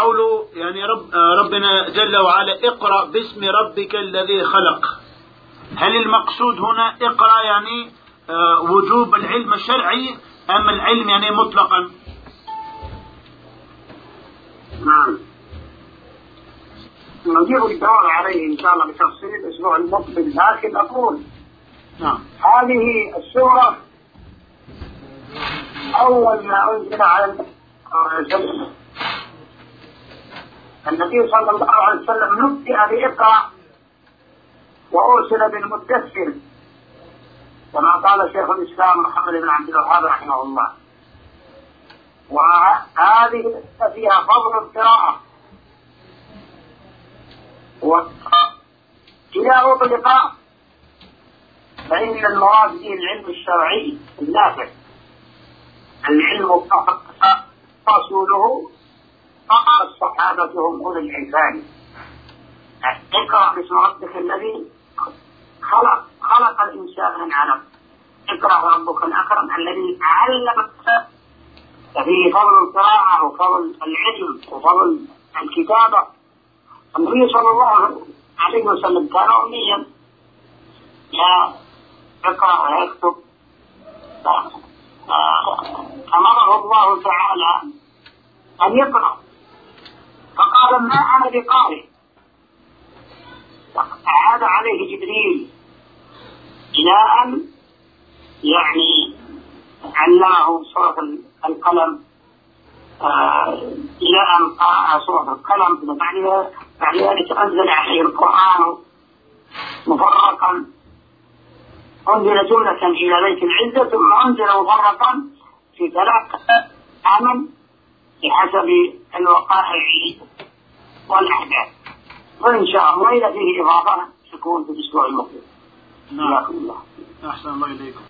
قوله يعني رب ربنا جل وعلا اقرأ باسم ربك الذي خلق. هل المقصود هنا اقرأ يعني وجوب العلم الشرعي أم العلم يعني مطلقا؟ نعم. نجيب الجواب عليه إن شاء الله بتفصيل الأسبوع المقبل لكن أقول نعم. هذه السورة أول ما أنزل على النبي النبي صلى الله عليه وسلم نبئ بإقرأ وأرسل بالمدثر. كما قال شيخ الإسلام محمد بن عبد الوهاب رحمه الله. وهذه فيها فضل القراءة. وإذا أطلق فإن المراد به العلم الشرعي النافع. العلم رسوله فقط الصحابة هم أولي العرفان اقرأ باسم ربك الذي خلق خلق الإنسان من علم اقرأ ربك الأكرم الذي علم ففيه فضل القراءة وفضل العلم وفضل الكتابة. النبي صلى الله عليه وسلم كان أميا. لا يقرأ ويكتب. أمره الله تعالى أن يقرأ. فقال ما أنا بقارئ أعاد عليه جبريل إلى أن يعني علمه سورة القلم. آه إلى أن قرأ سورة القلم. ثم بعد ذلك أنزل عليه القرآن مفرقا أنزل جملة إلى بيت العزة ثم أنزل مفرقا في ثلاث عام بحسب الوقائع. والأحداث وإن شاء الله إذا فيه إضافة تكون في الأسبوع المقبل. نعم. أحسن الله إليكم.